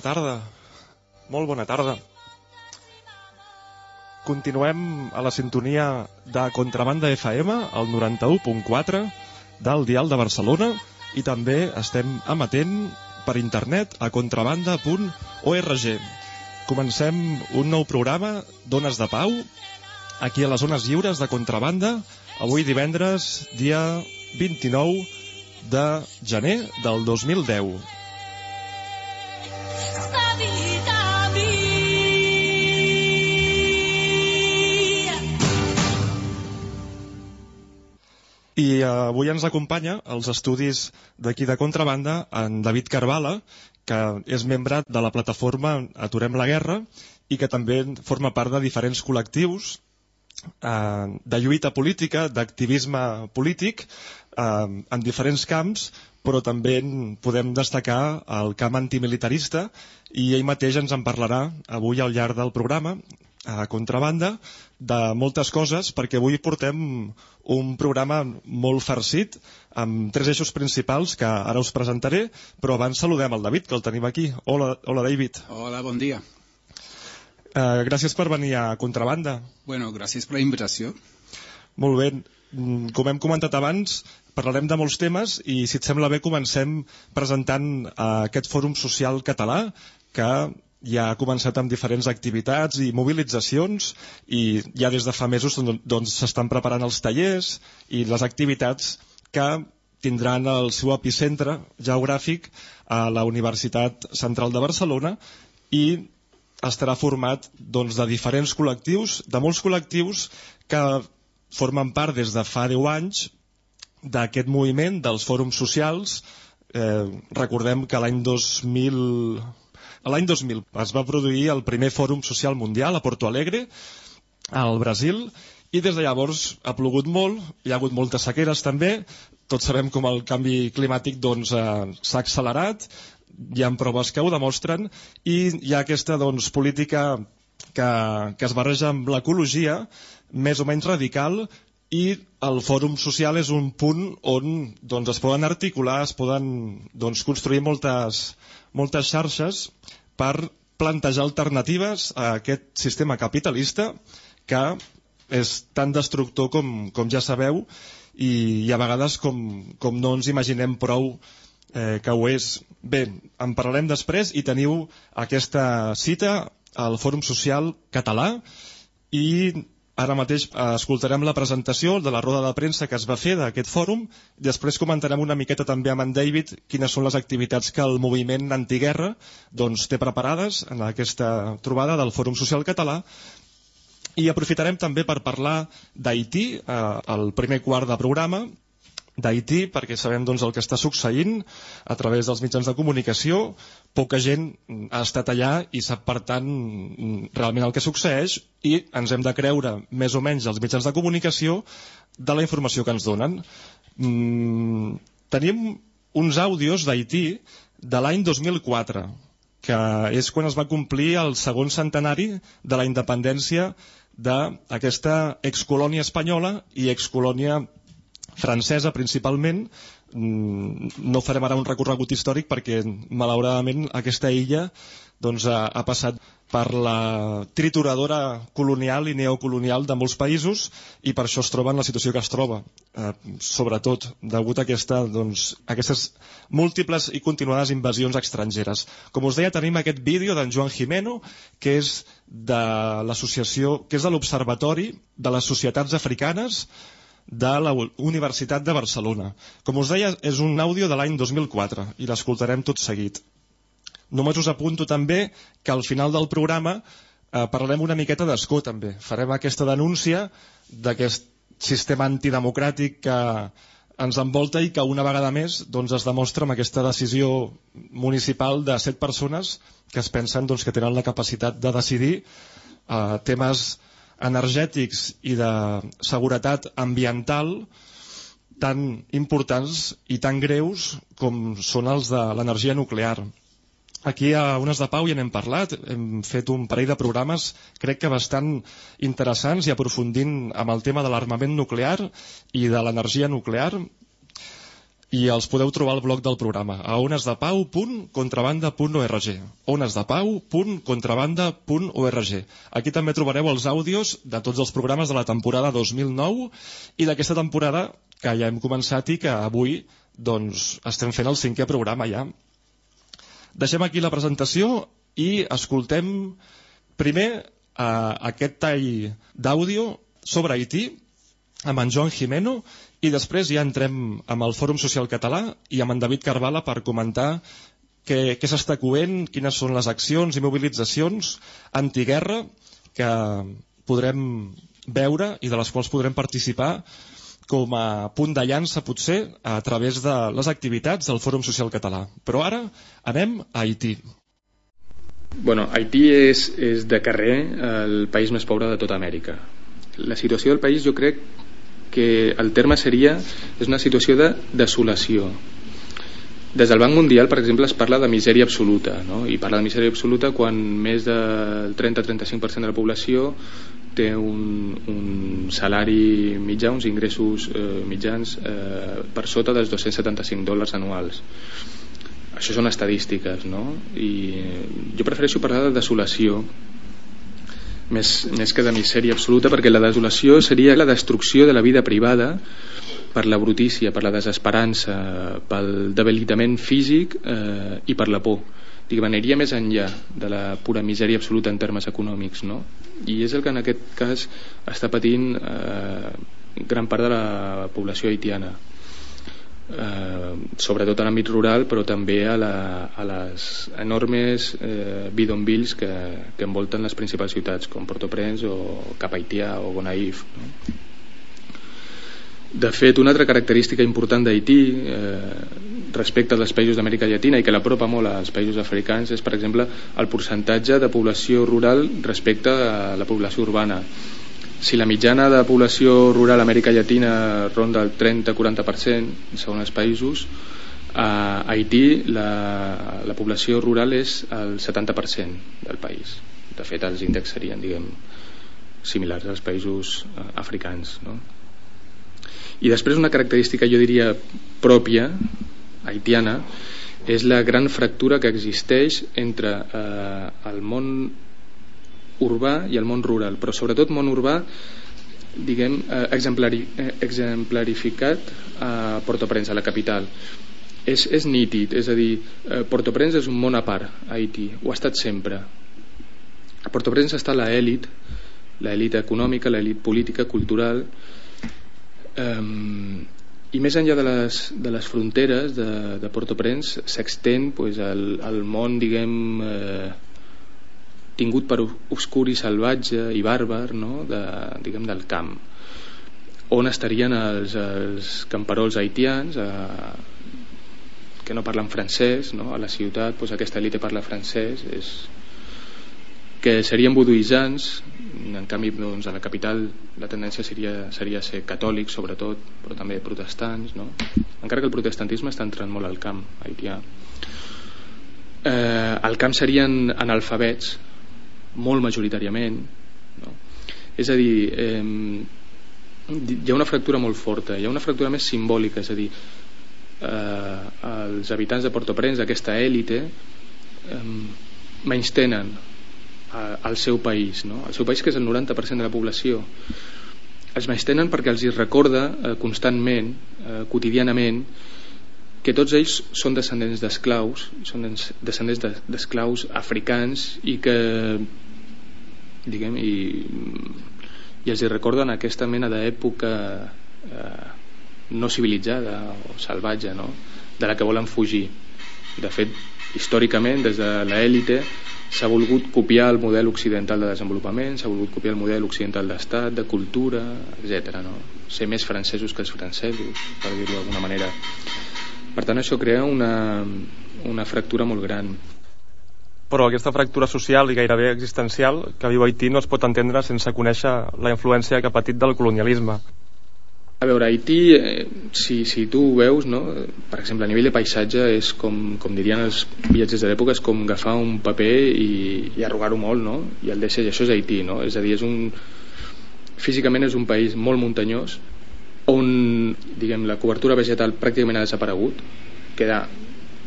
Bona tarda. Molt bona tarda. Continuem a la sintonia de Contrabanda FM, al 91.4 del Dial de Barcelona i també estem amatent per internet a contrabanda.org. Comencem un nou programa d'Ones de Pau aquí a les zones lliures de contrabanda avui divendres dia 29 de gener del 2010 I uh, avui ens acompanya als estudis d'aquí de contrabanda en David Carvala, que és membre de la plataforma Aturem la Guerra i que també forma part de diferents col·lectius eh, de lluita política, d'activisme polític eh, en diferents camps, però també podem destacar el camp antimilitarista i ell mateix ens en parlarà avui al llarg del programa a contrabanda de moltes coses perquè avui portem un programa molt farcit amb tres eixos principals que ara us presentaré però abans saludem el David que el tenim aquí. Hola, hola David. Hola, bon dia. Uh, Gràcies per venir a Contrabanda. Bueno, gràcies per la invitació. Molt bé, mm, com hem comentat abans parlarem de molts temes i si et sembla bé comencem presentant uh, aquest fòrum social català que ja ha començat amb diferents activitats i mobilitzacions i ja des de fa mesos doncs s'estan doncs, preparant els tallers i les activitats que tindran el seu epicentre geogràfic a la Universitat Central de Barcelona i estarà format doncs, de diferents col·lectius, de molts col·lectius que formen part des de fa 10 anys d'aquest moviment dels fòrums socials. Eh, recordem que l'any 2000, L'any 2000 es va produir el primer Fòrum Social Mundial a Porto Alegre al Brasil i des de llavors ha plogut molt, hi ha hagut moltes sequeres també, tots sabem com el canvi climàtic doncs, eh, s'ha accelerat, hi ha proves que ho demostren i hi ha aquesta doncs, política que, que es barreja amb l'ecologia més o menys radical i el fòrum social és un punt on doncs, es poden articular, es poden doncs, construir moltes, moltes xarxes per plantejar alternatives a aquest sistema capitalista que és tan destructor com, com ja sabeu i, i a vegades com, com no ens imaginem prou eh, que ho és. Bé, en parlarem després i teniu aquesta cita al Fòrum Social Català i Ara mateix eh, escoltarem la presentació de la roda de premsa que es va fer d'aquest fòrum. Després comentarem una miqueta també amb en David quines són les activitats que el moviment antiguerra doncs, té preparades en aquesta trobada del Fòrum Social Català. I aprofitarem també per parlar d'Haití, eh, el primer quart de programa, d'Haití perquè sabem doncs, el que està succeint a través dels mitjans de comunicació. Poca gent ha estat allà i sap, per tant, realment el que succeeix i ens hem de creure més o menys els mitjans de comunicació de la informació que ens donen. Mm, tenim uns àudios d'Haití de l'any 2004, que és quan es va complir el segon centenari de la independència d'aquesta excolònia espanyola i excolònia francesa principalment. Mm, no farem ara un recorregut històric perquè malauradament aquesta illa doncs, ha, ha passat per la trituradora colonial i neocolonial de molts països i per això es troba en la situació que es troba. Eh, sobretot degut a aquesta, doncs, aquestes múltiples i continuades invasions estrangeres. Com us deia tenim aquest vídeo d'en Joan Jimeno que és de l'associació que és de l'Observatori de les Societats Africanes de la Universitat de Barcelona. Com us deia, és un àudio de l'any 2004 i l'escoltarem tot seguit. Només us apunto també que al final del programa eh, parlarem una miqueta d'escó també. Farem aquesta denúncia d'aquest sistema antidemocràtic que ens envolta i que una vegada més doncs, es demostra amb aquesta decisió municipal de set persones que es pensen doncs, que tenen la capacitat de decidir eh, temes energètics i de seguretat ambiental tan importants i tan greus com són els de l'energia nuclear. Aquí a Unes de Pau ja n'hem parlat, hem fet un parell de programes crec que bastant interessants i aprofundint amb el tema de l'armament nuclear i de l'energia nuclear i els podeu trobar al blog del programa a onesdepau.contrabanda.org onesdepau.contrabanda.org Aquí també trobareu els àudios de tots els programes de la temporada 2009 i d'aquesta temporada que ja hem començat i que avui doncs, estem fent el cinquè programa ja. Deixem aquí la presentació i escoltem primer eh, aquest tall d'àudio sobre Haití amb en Joan Jimeno i després ja entrem amb el Fòrum Social Català i amb en David Carvala per comentar què, què s'està coent, quines són les accions i mobilitzacions antiguerra que podrem veure i de les quals podrem participar com a punt de llança potser a través de les activitats del Fòrum Social Català. Però ara anem a Haití. Bueno, Haití és, és de carrer el país més pobre de tota Amèrica. La situació del país jo crec que el terme seria és una situació de desolació des del Banc Mundial per exemple es parla de misèria absoluta no? i parla de misèria absoluta quan més del 30-35% de la població té un, un salari mitjà, uns ingressos eh, mitjans eh, per sota dels 275 dòlars anuals això són estadístiques no? i jo prefereixo parlar de desolació més, més que de misèria absoluta perquè la desolació seria la destrucció de la vida privada per la brutícia, per la desesperança pel debilitament físic eh, i per la por diguem, aniria més enllà de la pura misèria absoluta en termes econòmics no? i és el que en aquest cas està patint eh, gran part de la població haitiana eh, sobretot a l'àmbit rural però també a, la, a les enormes eh, bidonvilles que, que envolten les principals ciutats com Port-au-Prince o Cap Haitià o Gonaïf no? de fet una altra característica important d'Haití eh, respecte als països d'Amèrica Llatina i que l'apropa molt als països africans és per exemple el percentatge de població rural respecte a la població urbana si la mitjana de població rural a Amèrica Llatina ronda el 30-40% segons els països a Haití la, la població rural és el 70% del país de fet els índexs serien diguem, similars als països eh, africans no? i després una característica jo diria pròpia haitiana és la gran fractura que existeix entre eh, el món urbà i el món rural però sobretot món urbà diguem, eh, exemplari, eh, exemplarificat a Port-au-Prince, a la capital. És, és nítid, és a dir eh, Port-au-Prince és un món a part a Haití, ho ha estat sempre. A Port-au-Prince està l'elit l'elit econòmica, l'elit política, cultural um, i més enllà de les, de les fronteres de, de Port-au-Prince s'extén pues, el, el món diguem eh, tingut per obscur i salvatge i bàrbar no? de, diguem, del camp on estarien els, els camperols haitians eh, que no parlen francès no? a la ciutat pues, aquesta elite parla francès és, que serien buduïsants en canvi doncs, a la capital la tendència seria, seria ser catòlics sobretot, però també protestants no? encara que el protestantisme està entrant molt al camp haitià eh, al camp serien analfabets molt majoritàriament no? és a dir eh, hi ha una fractura molt forta hi ha una fractura més simbòlica és a dir eh, els habitants de Port-au-Prince d'aquesta èlite eh, menys tenen al seu país no? el seu país que és el 90% de la població els més tenen perquè els hi recorda eh, constantment eh, quotidianament que tots ells són descendents d'esclaus són descendents d'esclaus africans i que diguem i, i els hi recorden aquesta mena d'època eh, no civilitzada o salvatge no? de la que volen fugir de fet històricament des de l'èlite s'ha volgut copiar el model occidental de desenvolupament, s'ha volgut copiar el model occidental d'estat, de cultura, etc. No? Ser més francesos que els francesos, per dir-ho d'alguna manera. Per tant, això crea una, una fractura molt gran. Però aquesta fractura social i gairebé existencial que viu Haití no es pot entendre sense conèixer la influència que ha patit del colonialisme. A veure, Haití, eh, si, si tu ho veus, no? per exemple, a nivell de paisatge, és com, com dirien els viatgers de l'època, és com agafar un paper i, i arrugar-ho molt, no? i el deixa, i això és Haití, no? és a dir, és un, físicament és un país molt muntanyós, on diguem, la cobertura vegetal pràcticament ha desaparegut, queda,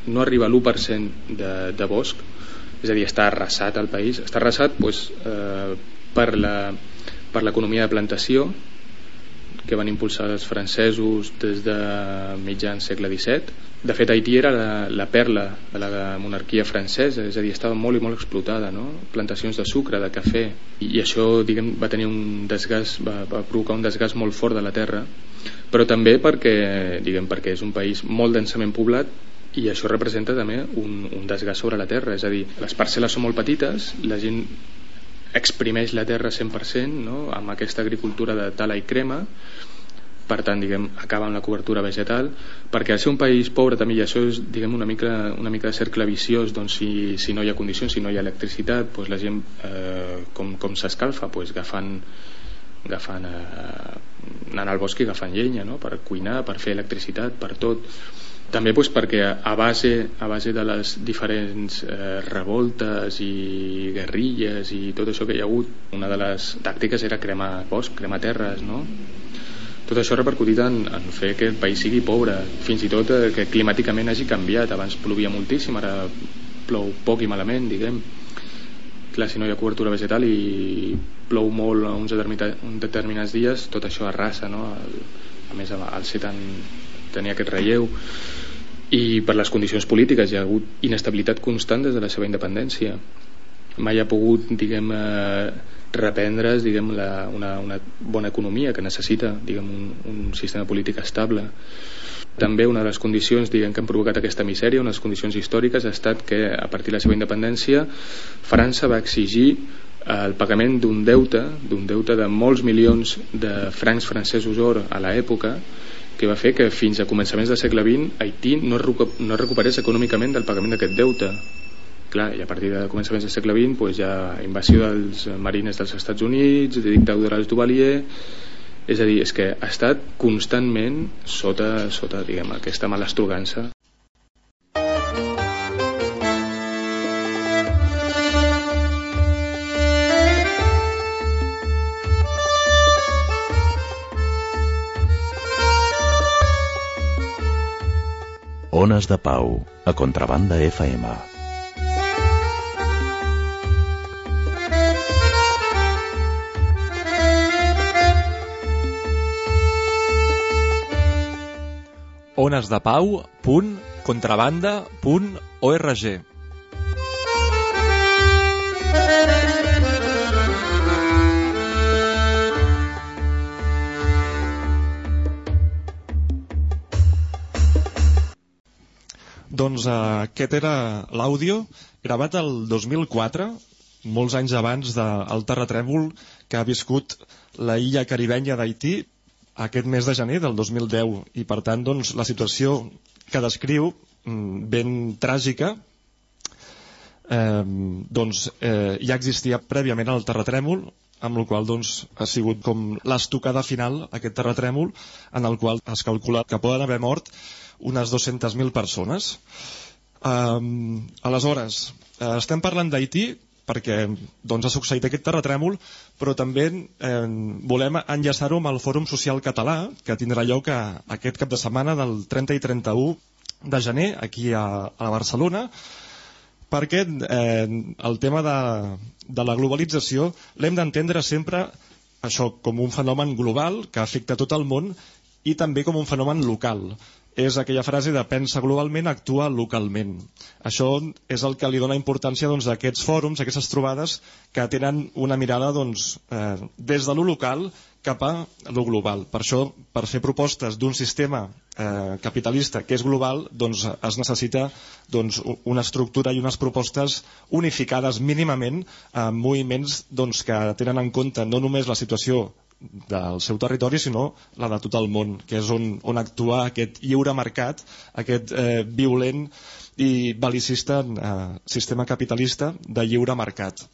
no arriba a l'1% de, de bosc, és a dir, està arrasat el país, està arrasat pues, eh, per l'economia de plantació, que van impulsar els francesos des de mitjans segle XVII. De fet, Haití era la, la perla de la monarquia francesa, és a dir, estava molt i molt explotada, no? plantacions de sucre, de cafè, i, i això diguem, va tenir un desgast, va, va provocar un desgast molt fort de la terra, però també perquè, diguem, perquè és un país molt densament poblat i això representa també un, un desgast sobre la terra, és a dir, les parcel·les són molt petites, la gent exprimeix la terra 100% no? amb aquesta agricultura de tala i crema per tant diguem, acaba amb la cobertura vegetal perquè al ser un país pobre també i això és diguem, una, mica, una mica de cercle viciós doncs, si, si no hi ha condicions, si no hi ha electricitat doncs la gent eh, com, com s'escalfa doncs, agafant, agafant eh, anant al bosc i agafant llenya no? per cuinar, per fer electricitat, per tot també doncs, perquè a base, a base de les diferents eh, revoltes i guerrilles i tot això que hi ha hagut una de les tàctiques era cremar bosc, cremar terres no? tot això ha repercutit en, en fer que el país sigui pobre fins i tot eh, que climàticament hagi canviat abans plovia moltíssim, ara plou poc i malament diguem clar, si no hi ha cobertura vegetal i plou molt uns determinats, uns determinats dies tot això arrasa no? El, a més al ser tan tenir aquest relleu i per les condicions polítiques hi ha hagut inestabilitat constant des de la seva independència. Mai ha pogut diguem, eh, reprendre's diguem, la, una, una bona economia que necessita diguem, un, un sistema polític estable. També una de les condicions diguem, que han provocat aquesta misèria, unes condicions històriques ha estat que a partir de la seva independència França va exigir el pagament d'un deute d'un deute de molts milions de francs francesos or a l'època que va fer que fins a començaments del segle XX Haití no, no recuperés econòmicament del pagament d'aquest deute. Clar, i a partir de començaments del segle XX pues, ja invasió dels marines dels Estats Units, de dictadura dels Duvalier. És a dir, és que ha estat constantment sota, sota diguem, aquesta malastrugança Ones de Pau, a Contrabanda FM. onesdepau.contrabanda.org Doncs uh, aquest era l'àudio gravat el 2004, molts anys abans del terratrèmol que ha viscut la illa caribenya d'Haití aquest mes de gener del 2010 i per tant doncs, la situació que descriu mm, ben tràgica eh, doncs, eh, ja existia prèviament el terratrèmol amb el qual doncs, ha sigut com l'estocada final aquest terratrèmol en el qual es calcula que poden haver mort unes 200.000 persones. Um, aleshores, uh, estem parlant d'Haití perquè doncs, ha succeït aquest terratrèmol, però també eh, volem enllaçar-ho amb el Fòrum Social Català, que tindrà lloc a, aquest cap de setmana del 30 i 31 de gener, aquí a, a Barcelona, perquè eh, el tema de, de la globalització l'hem d'entendre sempre això com un fenomen global que afecta tot el món i també com un fenomen local és aquella frase de pensa globalment, actua localment. Això és el que li dona importància doncs, a aquests fòrums, a aquestes trobades, que tenen una mirada doncs, eh, des de lo local cap a lo global. Per això, per fer propostes d'un sistema eh, capitalista que és global, doncs, es necessita doncs, una estructura i unes propostes unificades mínimament amb moviments doncs, que tenen en compte no només la situació del seu territori, sinó la de tot el món, que és on, on actua aquest lliure mercat, aquest eh, violent i belicista eh, sistema capitalista de lliure mercat.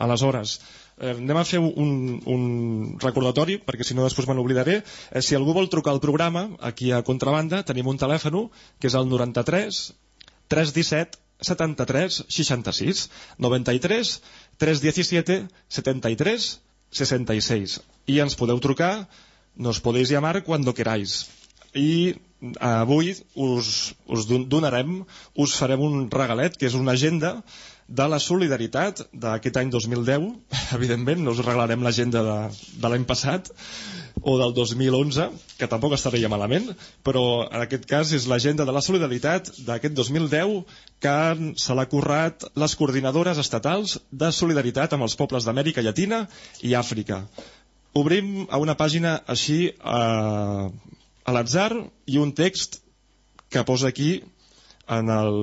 Aleshores, anem a fer un, un recordatori, perquè si no després me n'oblidaré. Eh, si algú vol trucar al programa, aquí a Contrabanda tenim un telèfon que és el 93 317 73 66 93 317 73 66 y ens podeu trucar, nos podéis llamar cuando queráis i avui us, us donarem, us farem un regalet que és una agenda de la solidaritat d'aquest any 2010 evidentment no us regalarem l'agenda de, de l'any passat o del 2011 que tampoc estaria malament però en aquest cas és l'agenda de la solidaritat d'aquest 2010 que se l'ha currat les coordinadores estatals de solidaritat amb els pobles d'Amèrica Llatina i Àfrica. Obrim a una pàgina així eh, a l'atzar i un text que posa aquí en, el,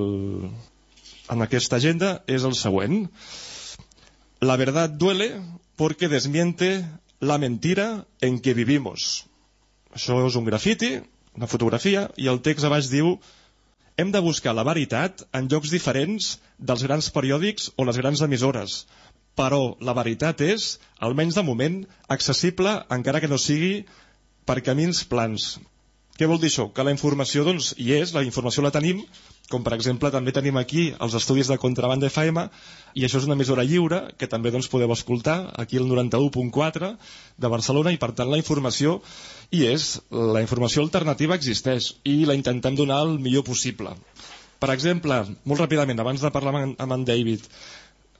en aquesta agenda és el següent. La verdad duele porque desmiente la mentira en que vivimos. Això és un grafiti, una fotografia, i el text a baix diu hem de buscar la veritat en llocs diferents dels grans periòdics o les grans emissores, però la veritat és, almenys de moment, accessible encara que no sigui per camins plans. Què vol dir això? Que la informació doncs, hi és, la informació la tenim, com per exemple també tenim aquí els estudis de Contrabanda FM i això és una emissora lliure que també doncs, podeu escoltar aquí el 91.4 de Barcelona i per tant la informació hi és, la informació alternativa existeix i la intentem donar el millor possible. Per exemple, molt ràpidament, abans de parlar amb en David,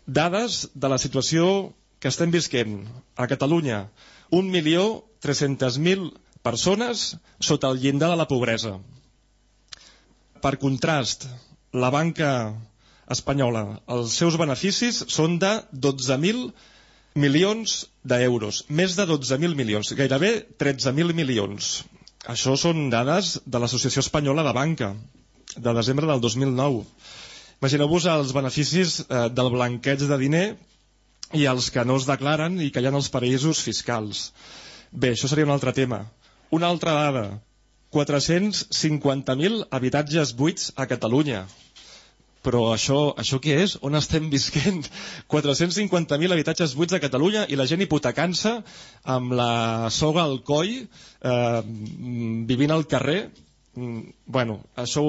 dades de la situació que estem visquent a Catalunya. 1.300.000 persones sota el llindar de la pobresa. Per contrast, la banca espanyola, els seus beneficis són de 12.000 milions d'euros, més de 12.000 milions, gairebé 13.000 milions. Això són dades de l'Associació Espanyola de Banca, de desembre del 2009. Imagineu-vos els beneficis eh, del blanqueig de diner i els que no es declaren i que hi ha als paraïsos fiscals. Bé, això seria un altre tema. Una altra dada. 450.000 habitatges buits a Catalunya. però això, això què és? On estem visquent? 450.000 habitatges buits a Catalunya i la gent hipotecant-se amb la soga al coll, eh, vivint al carrer. Mm, bueno, això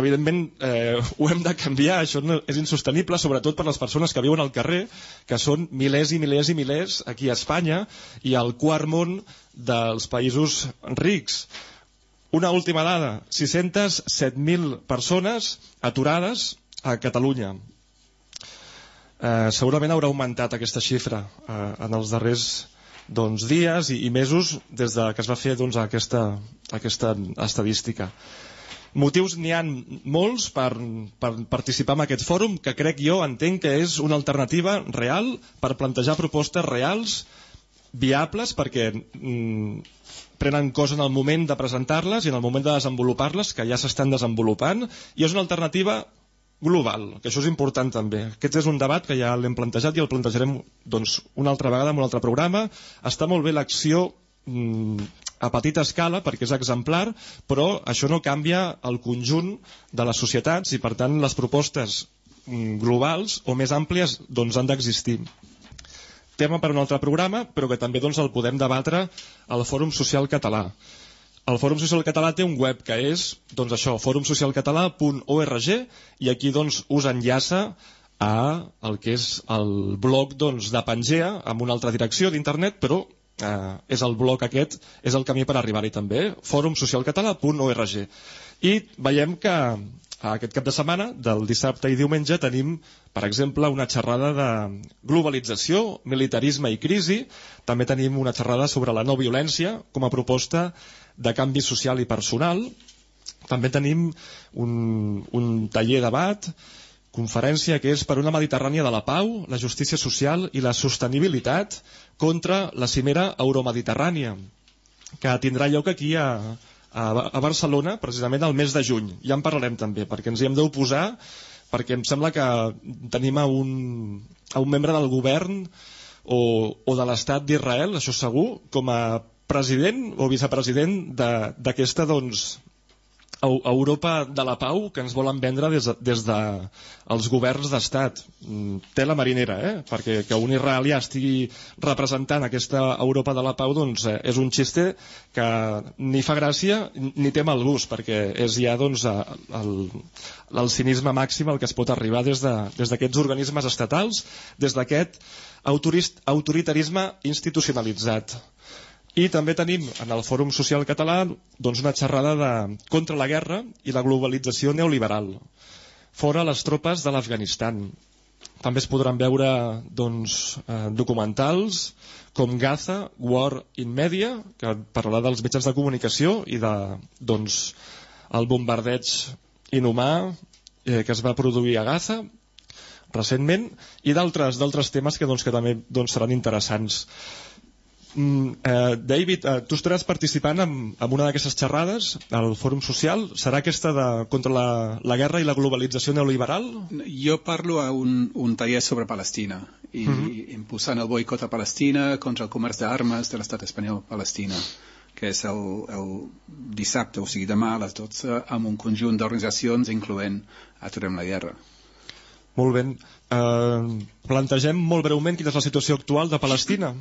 evidentment eh, ho hem de canviar, això no, és insostenible, sobretot per les persones que viuen al carrer, que són milers i milers i milers aquí a Espanya i al quart món dels països rics. Una última dada, 607.000 persones aturades a Catalunya. Eh, segurament haurà augmentat aquesta xifra eh, en els darrers doncs, dies i, i mesos des de que es va fer doncs, aquesta, aquesta estadística. Motius n'hi han molts per, per participar en aquest fòrum que crec jo entenc que és una alternativa real per plantejar propostes reals, viables, perquè mm, prenen cos en el moment de presentar-les i en el moment de desenvolupar-les, que ja s'estan desenvolupant, i és una alternativa global, que això és important també. Aquest és un debat que ja l'hem plantejat i el plantejarem doncs, una altra vegada en un altre programa. Està molt bé l'acció mm, a petita escala perquè és exemplar, però això no canvia el conjunt de les societats i per tant les propostes mm, globals o més àmplies doncs, han d'existir. Tema per un altre programa, però que també doncs, el podem debatre al Fòrum Social Català. El Fòrum Social Català té un web que és doncs això, forumsocialcatalà.org i aquí doncs, us enllaça a el que és el blog doncs, de Pangea amb una altra direcció d'internet, però eh, és el bloc aquest, és el camí per arribar-hi també, forumsocialcatalà.org. I veiem que aquest cap de setmana, del dissabte i diumenge, tenim, per exemple, una xerrada de globalització, militarisme i crisi. També tenim una xerrada sobre la no violència com a proposta de canvi social i personal. També tenim un, un taller debat conferència que és per una Mediterrània de la pau, la justícia social i la sostenibilitat contra la cimera euromediterrània, que tindrà lloc aquí a, a, a Barcelona precisament al mes de juny. Ja en parlarem també, perquè ens hi hem d'oposar, perquè em sembla que tenim a un, a un membre del govern o, o de l'Estat d'Israel, això segur, com a president o vicepresident d'aquesta doncs, Europa de la Pau que ens volen vendre des de, des de els governs d'estat mm, té la marinera eh? perquè que un israelià estigui representant aquesta Europa de la Pau doncs, eh, és un xiste que ni fa gràcia ni té mal gust perquè és ja doncs, el, el cinisme màxim al que es pot arribar des d'aquests de, des organismes estatals des d'aquest autoritarisme institucionalitzat i també tenim en el Fòrum Social Català doncs, una xerrada de, contra la guerra i la globalització neoliberal, fora les tropes de l'Afganistan. També es podran veure doncs, eh, documentals com Gaza, War in Media, que parlarà dels mitjans de comunicació i de doncs, el bombardeig inhumà eh, que es va produir a Gaza recentment i d'altres temes que, doncs, que també doncs, seran interessants. Mm, eh, David, eh, tu estaràs participant en, en una d'aquestes xerrades al Fòrum Social. Serà aquesta de, contra la, la guerra i la globalització neoliberal? Jo parlo a un, un taller sobre Palestina i mhm. -huh. impulsant el boicot a Palestina contra el comerç d'armes de l'estat espanyol a Palestina que és el, el dissabte, o sigui demà a les 12, amb un conjunt d'organitzacions incloent Aturem la Guerra. Molt bé. Eh, plantegem molt breument quina és la situació actual de Palestina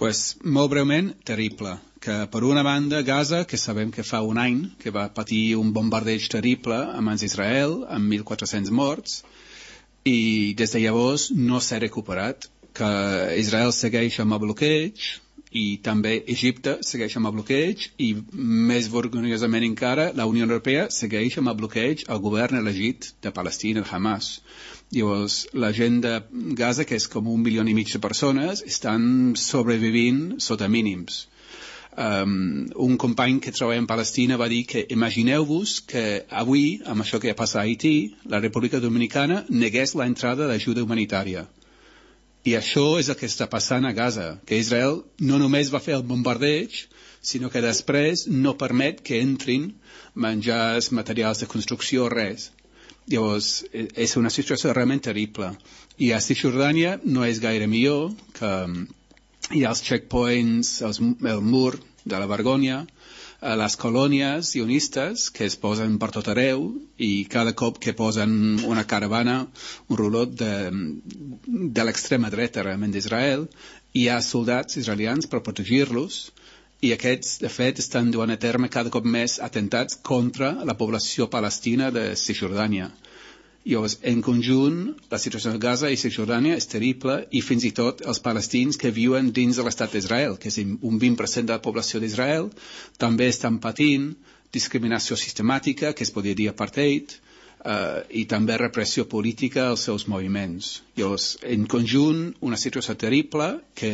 pues, molt breument, terrible. Que per una banda, Gaza, que sabem que fa un any que va patir un bombardeig terrible a mans d'Israel, amb 1.400 morts, i des de llavors no s'ha recuperat, que Israel segueix amb el bloqueig, i també Egipte segueix amb el bloqueig i més vergonyosament encara la Unió Europea segueix amb el bloqueig al govern elegit de Palestina, el Hamas. Llavors, la gent de Gaza, que és com un milió i mig de persones, estan sobrevivint sota mínims. Um, un company que treballa en Palestina va dir que imagineu-vos que avui, amb això que ha passat a Haití, la República Dominicana negués l'entrada d'ajuda humanitària. I això és el que està passant a Gaza, que Israel no només va fer el bombardeig, sinó que després no permet que entrin menjars, materials de construcció, res. Llavors, e, és una situació realment terrible. I a Cisjordània no és gaire millor, que um, hi ha els checkpoints, els, el mur de la vergonya, a les colònies sionistes que es posen per tot arreu i cada cop que posen una caravana, un rulot de, de l'extrema dreta realment d'Israel, hi ha soldats israelians per protegir-los i aquests, de fet, estan duent a terme cada cop més atentats contra la població palestina de Cisjordània. Llavors, en conjunt, la situació de Gaza i Cisjordània és terrible i fins i tot els palestins que viuen dins de l'estat d'Israel, que és un 20% de la població d'Israel, també estan patint discriminació sistemàtica, que es podria dir apartheid, eh, i també repressió política als seus moviments. Llavors, en conjunt, una situació terrible que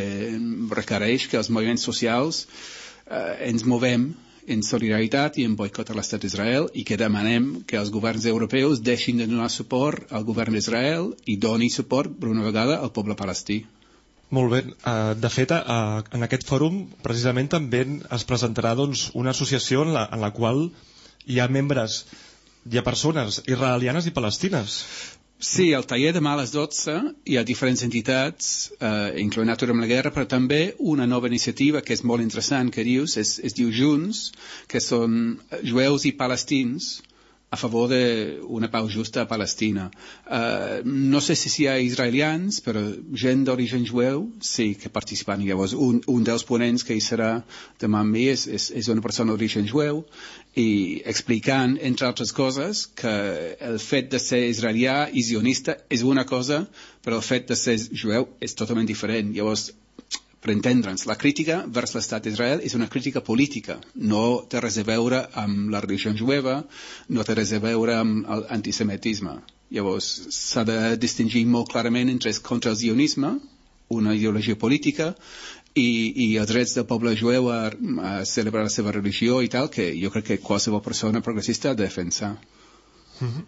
requereix que els moviments socials eh, ens movem en solidaritat i en boicot a l'estat d'Israel i que demanem que els governs europeus deixin de donar suport al govern d'Israel i doni suport per una vegada al poble palestí. Molt bé. Uh, de fet, uh, en aquest fòrum precisament també es presentarà doncs, una associació en la, en la qual hi ha membres, hi ha persones israelianes i palestines. Sí, el taller demà a les 12 hi ha diferents entitats, eh, incloent Aturem la Guerra, però també una nova iniciativa que és molt interessant, que dius, es, es diu Junts, que són jueus i palestins, a favor d'una pau justa a Palestina. Uh, no sé si hi ha israelians, però gent d'origen jueu sí que participen. Llavors, un, un dels ponents que hi serà demà amb mi és, és, és una persona d'origen jueu i explicant, entre altres coses, que el fet de ser israelià i zionista és una cosa, però el fet de ser jueu és totalment diferent. Llavors, per entendre'ns, la crítica vers l'estat d'Israel és una crítica política, no té res a veure amb la religió jueva, no té res a veure amb l'antisemitisme. Llavors, s'ha de distingir molt clarament entre contra el zionisme, una ideologia política, i, i els drets del poble jueu a, a celebrar la seva religió i tal, que jo crec que qualsevol persona progressista ha de defensar. Mm -hmm.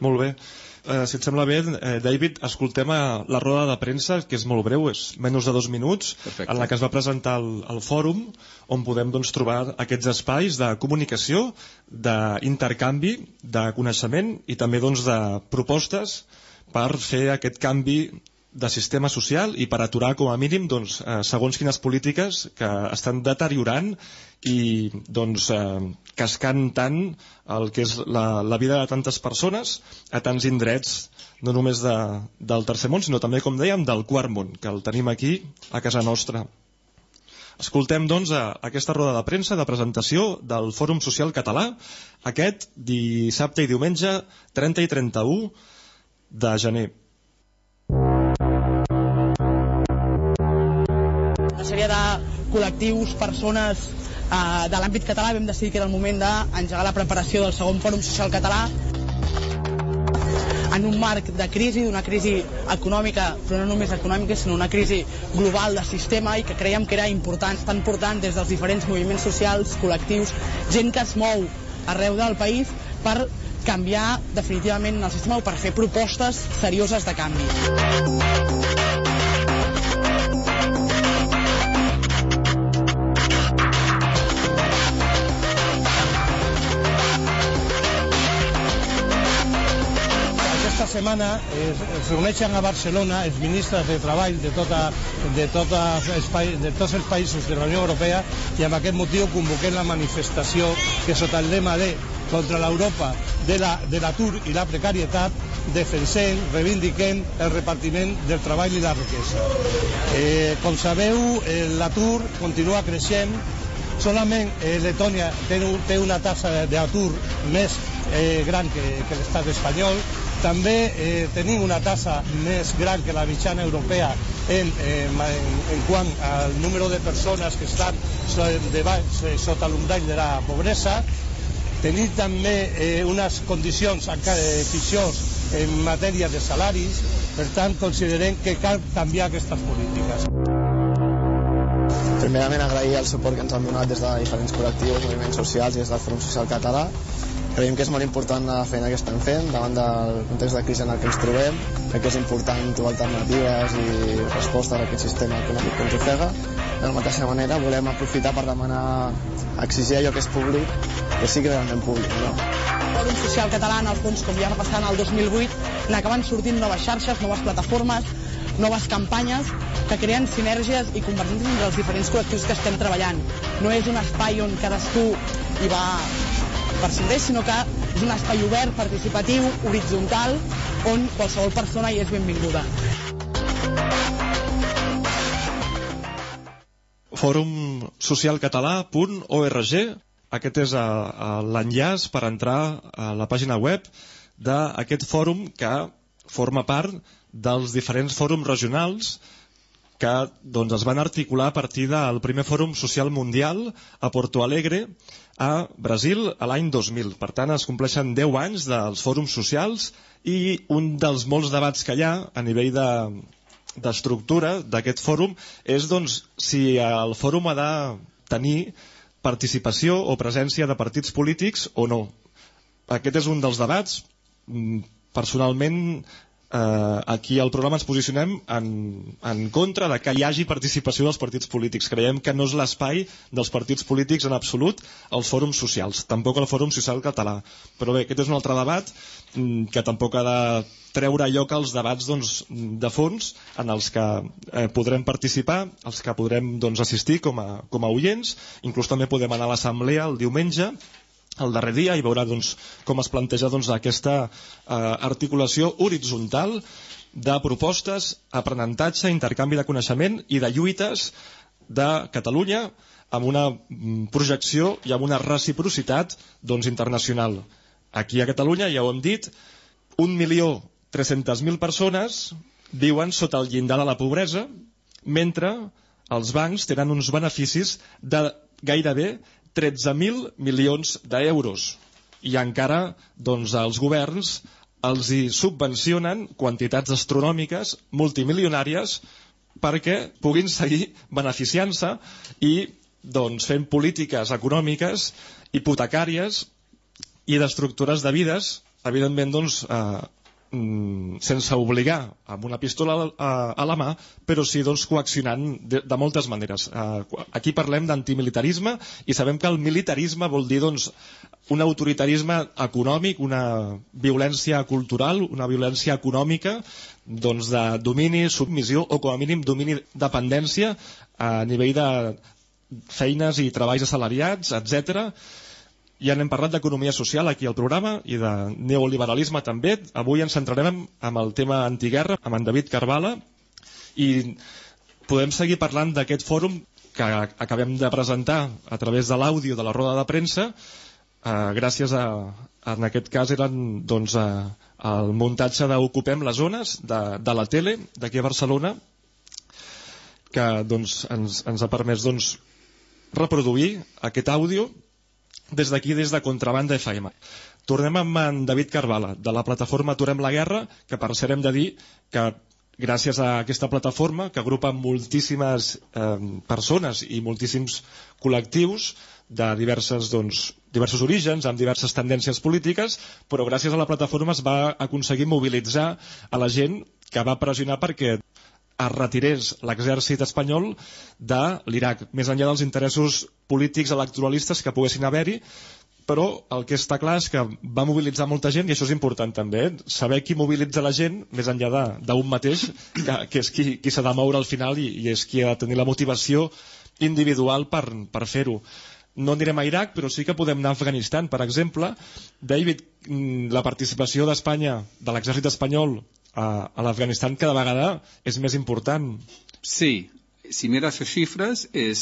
Molt bé. Eh, si et sembla bé, eh, David, escoltem a la roda de premsa, que és molt breu, és menys de dos minuts, Perfecte. en la que es va presentar el, el fòrum, on podem doncs, trobar aquests espais de comunicació, d'intercanvi, de coneixement i també doncs, de propostes per fer aquest canvi de sistema social i per aturar com a mínim doncs, eh, segons quines polítiques que estan deteriorant i doncs, eh, cascant tant el que és la, la vida de tantes persones a tants indrets no només de, del tercer món sinó també com dèiem del quart món que el tenim aquí a casa nostra Escoltem, doncs, a aquesta roda de premsa de presentació del Fòrum Social Català, aquest dissabte i diumenge 30 i 31 de gener. Col·lectius, persones eh, de l'àmbit català vam decidir que era el moment d'engegar la preparació del segon Fòrum Social Català en un marc de crisi, d'una crisi econòmica, però no només econòmica, sinó una crisi global de sistema i que creiem que era important, tan important des dels diferents moviments socials, col·lectius, gent que es mou arreu del país per canviar definitivament el sistema o per fer propostes serioses de canvi. Setmana es, es reuneixen a Barcelona els ministres de Treball de, tota, de, tota espai, de tots els països de la Unió Europea i amb aquest motiu convoquem la manifestació que sota el lema de contra l'Europa de l'atur la, i la precarietat defensem, reivindiquem el repartiment del treball i la riquesa. Eh, com sabeu, eh, l'atur continua creixent solament eh, Letònia té, té una tassa d'atur més eh, gran que, que l'estat espanyol també eh, tenim una tassa més gran que la mitjana europea en, eh, en, en quant al número de persones que estan de baix, sota l'umbrall de la pobresa. Tenim també eh, unes condicions encara eh, pitjors en matèria de salaris, per tant considerem que cal canviar aquestes polítiques. Primerament agrair el suport que ens han donat des de diferents col·lectius, moviments socials i des del Front Social Català Creiem que és molt important la feina que estem fent davant del context de crisi en el que ens trobem. Crec que és important trobar alternatives i respostes a aquest sistema econòmic que ens ofega. De la mateixa manera volem aprofitar per demanar, exigir allò que és públic, que sigui realment públic. No? Fòrum Social Català, en el fons, com ja va passar en el 2008, n'acaben sortint noves xarxes, noves plataformes, noves campanyes que creen sinergies i convergències entre els diferents col·lectius que estem treballant. No és un espai on cadascú hi va per res, sinó que és un espai obert, participatiu, horitzontal, on qualsevol persona hi és benvinguda. fòrumsocialcatalà.org aquest és l'enllaç per entrar a la pàgina web d'aquest fòrum que forma part dels diferents fòrums regionals que doncs, es van articular a partir del primer fòrum social mundial a Porto Alegre a Brasil a l'any 2000. Per tant, es compleixen 10 anys dels fòrums socials i un dels molts debats que hi ha a nivell de, d'estructura d'aquest fòrum és doncs, si el fòrum ha de tenir participació o presència de partits polítics o no. Aquest és un dels debats. Mm, personalment, eh, aquí al programa ens posicionem en, en contra de que hi hagi participació dels partits polítics. Creiem que no és l'espai dels partits polítics en absolut als fòrums socials, tampoc el fòrum social català. Però bé, aquest és un altre debat mm, que tampoc ha de treure lloc als debats doncs, de fons en els que eh, podrem participar, els que podrem doncs, assistir com a, com a oients, inclús també podem anar a l'assemblea el diumenge el darrer dia i veurà doncs, com es planteja doncs, aquesta eh, articulació horitzontal de propostes, aprenentatge, intercanvi de coneixement i de lluites de Catalunya amb una mm, projecció i amb una reciprocitat doncs, internacional. Aquí a Catalunya, ja ho hem dit, 1.300.000 persones viuen sota el llindar de la pobresa, mentre els bancs tenen uns beneficis de gairebé 13.000 milions d'euros. I encara doncs, els governs els hi subvencionen quantitats astronòmiques, multimilionàries, perquè puguin seguir beneficiant-se i doncs, fent polítiques econòmiques, hipotecàries i d'estructures de vides, evidentment doncs, eh, mm, sense obligar amb una pistola a, a la mà, però sí doncs, coaccionant de, de moltes maneres. Uh, aquí parlem d'antimilitarisme i sabem que el militarisme vol dir doncs, un autoritarisme econòmic, una violència cultural, una violència econòmica doncs, de domini, submissió o com a mínim domini dependència a nivell de feines i treballs assalariats, etc ja n'hem parlat d'economia social aquí al programa i de neoliberalisme també. Avui ens centrarem amb el tema antiguerra, amb en David Carvala, i podem seguir parlant d'aquest fòrum que acabem de presentar a través de l'àudio de la roda de premsa, eh, gràcies a, en aquest cas eren doncs, eh, el muntatge d'Ocupem les zones de, de la tele d'aquí a Barcelona, que doncs, ens, ens ha permès doncs, reproduir aquest àudio des d'aquí, des de Contrabanda FM. Tornem amb en David Carvala, de la plataforma Aturem la Guerra, que per cert hem de dir que gràcies a aquesta plataforma, que agrupa moltíssimes eh, persones i moltíssims col·lectius de diverses, doncs, diversos orígens, amb diverses tendències polítiques, però gràcies a la plataforma es va aconseguir mobilitzar a la gent que va pressionar perquè es retirés l'exèrcit espanyol de l'Iraq, més enllà dels interessos polítics electoralistes que poguessin haver-hi, però el que està clar és que va mobilitzar molta gent i això és important també, eh? saber qui mobilitza la gent més enllà d'un mateix, que, que és qui, qui s'ha de moure al final i, i és qui ha de tenir la motivació individual per, per fer-ho. No anirem a Iraq, però sí que podem anar a Afganistan. Per exemple, David, mm, la participació d'Espanya, de l'exèrcit espanyol a, a l'Afganistan cada vegada és més important. Sí, si mires les xifres és,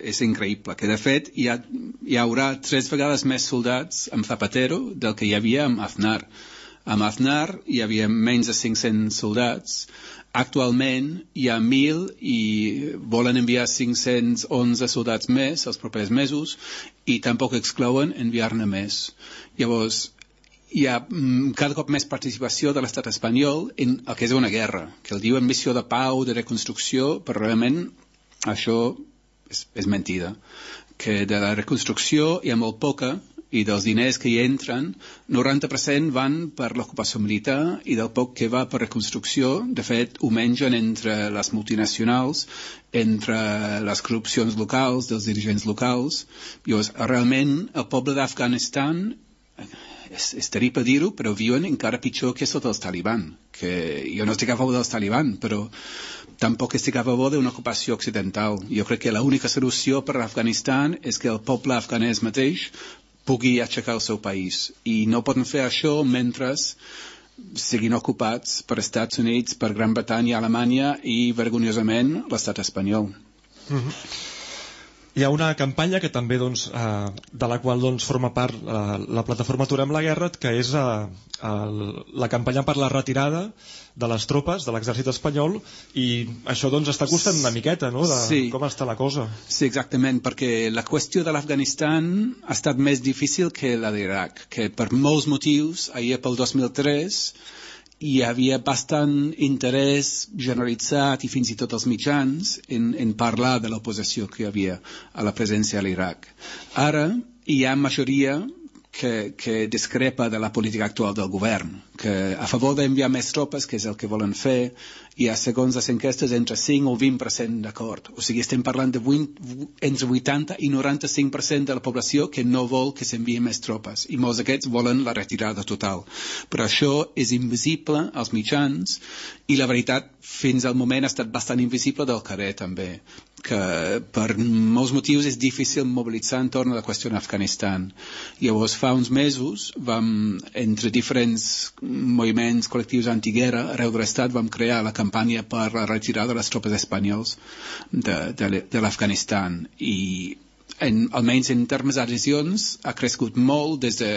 és increïble, que de fet hi, ha, hi haurà tres vegades més soldats amb Zapatero del que hi havia amb Aznar. Amb Aznar hi havia menys de 500 soldats, actualment hi ha 1.000 i volen enviar 511 soldats més els propers mesos i tampoc exclouen enviar-ne més. Llavors, hi ha mm, cada cop més participació de l'estat espanyol en el que és una guerra, que el diuen missió de pau, de reconstrucció, però realment això és, és mentida. Que de la reconstrucció hi ha molt poca i dels diners que hi entren, 90% van per l'ocupació militar i del poc que va per reconstrucció, de fet, ho mengen entre les multinacionals, entre les corrupcions locals, dels dirigents locals. Llavors, realment, el poble d'Afganistan terrible dir-ho, però viuen encara pitjor que sota els taliban. Que jo no estic a favor dels taliban, però tampoc estic a favor d'una ocupació occidental. Jo crec que l'única solució per a Afganistan és que el poble afganès mateix pugui aixecar el seu país. I no poden fer això mentre siguin ocupats per Estats Units, per Gran Bretanya, Alemanya i, vergonyosament, l'estat espanyol. Mm -hmm. Hi ha una campanya que també doncs, eh, de la qual doncs, forma part eh, la plataforma Aturem la Guerra, que és eh, el, la campanya per la retirada de les tropes de l'exèrcit espanyol i això doncs està costant una miqueta no? de sí. com està la cosa. Sí, exactament, perquè la qüestió de l'Afganistan ha estat més difícil que la d'Iraq, que per molts motius, ahir pel 2003 hi havia bastant interès generalitzat i fins i tot els mitjans en, en parlar de l'oposició que hi havia a la presència a l'Iraq. Ara hi ha majoria que, que discrepa de la política actual del govern, que a favor d'enviar més tropes, que és el que volen fer, i a segons les enquestes entre 5 o 20% d'acord. O sigui, estem parlant de 20, entre 80 i 95% de la població que no vol que s'enviï més tropes, i molts d'aquests volen la retirada total. Però això és invisible als mitjans, i la veritat, fins al moment ha estat bastant invisible del carrer també que per molts motius és difícil mobilitzar entorn a la qüestió d'Afganistan. Llavors, fa uns mesos, vam, entre diferents moviments col·lectius antiguera arreu de l'Estat, vam crear la campanya per la retirada de les tropes espanyols de, de, de l'Afganistan. I en, almenys en termes d'adhesions, ha crescut molt des de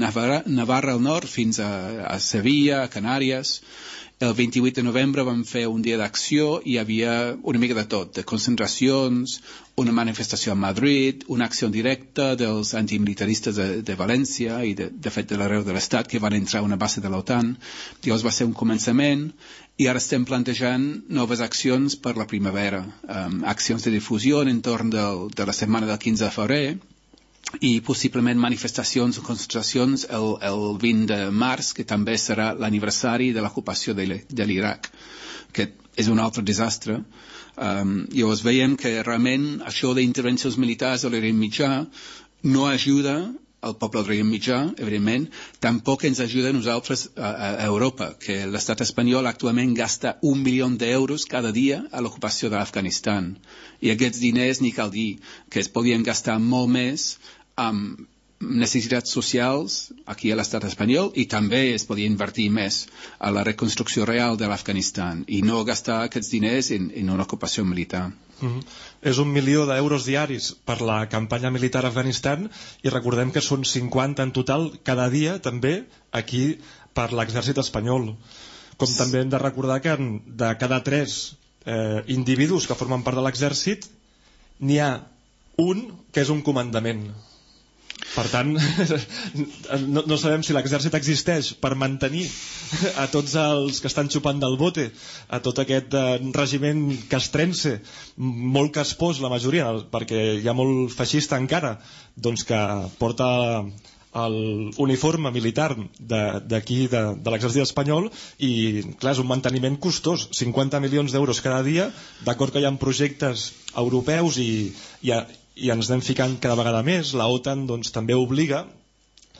Navarra, Navarra al nord fins a, a Sevilla, a Canàries, el 28 de novembre vam fer un dia d'acció i hi havia una mica de tot, de concentracions, una manifestació a Madrid, una acció directa dels antimilitaristes de, de València i de, de fet de l'arreu de l'Estat que van entrar a una base de l'OTAN. Llavors va ser un començament i ara estem plantejant noves accions per la primavera, um, accions de difusió en entorn del, de la setmana del 15 de febrer, i possiblement manifestacions o concentracions el, el 20 de març, que també serà l'aniversari de l'ocupació de l'Iraq, que és un altre desastre. Um, llavors veiem que realment això d'intervencions militars a l'Orient Mitjà no ajuda al poble del Mitjà, evidentment, tampoc ens ajuda a nosaltres a, a Europa, que l'estat espanyol actualment gasta un milió d'euros cada dia a l'ocupació de l'Afganistan. I aquests diners, ni cal dir, que es podien gastar molt més amb necessitats socials aquí a l'estat espanyol i també es podia invertir més a la reconstrucció real de l'Afganistan i no gastar aquests diners en, en una ocupació militar. Mm -hmm. És un milió d'euros diaris per la campanya militar a Afganistan i recordem que són 50 en total cada dia també aquí per l'exèrcit espanyol. Com també hem de recordar que de cada tres eh, individus que formen part de l'exèrcit n'hi ha un que és un comandament per tant, no, no sabem si l'exèrcit existeix per mantenir a tots els que estan xupant del bote, a tot aquest eh, regiment castrense, molt caspós la majoria, perquè hi ha molt feixista encara, doncs que porta l'uniforme militar d'aquí, de, de, de l'exèrcit espanyol i clar, és un manteniment costós 50 milions d'euros cada dia d'acord que hi ha projectes europeus i, i, i ens anem ficant cada vegada més. La OTAN doncs, també obliga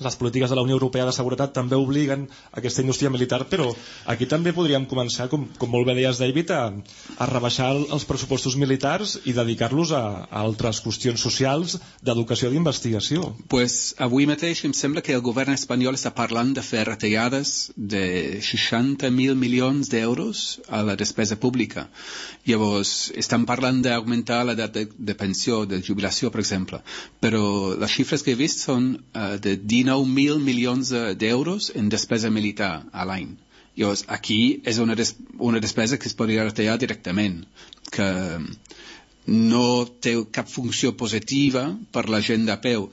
les polítiques de la Unió Europea de Seguretat també obliguen aquesta indústria militar, però aquí també podríem començar, com, com molt bé deies, David, a, a rebaixar els pressupostos militars i dedicar-los a, a altres qüestions socials d'educació i d'investigació. Pues avui mateix em sembla que el govern espanyol està parlant de fer retallades de 60.000 milions d'euros a la despesa pública. Llavors, estan parlant d'augmentar l'edat de, de pensió, de jubilació, per exemple, però les xifres que he vist són uh, de 19 19.000 milions d'euros en despesa militar a l'any. Llavors, aquí és una, des una despesa que es podria retallar directament, que no té cap funció positiva per la gent de peu.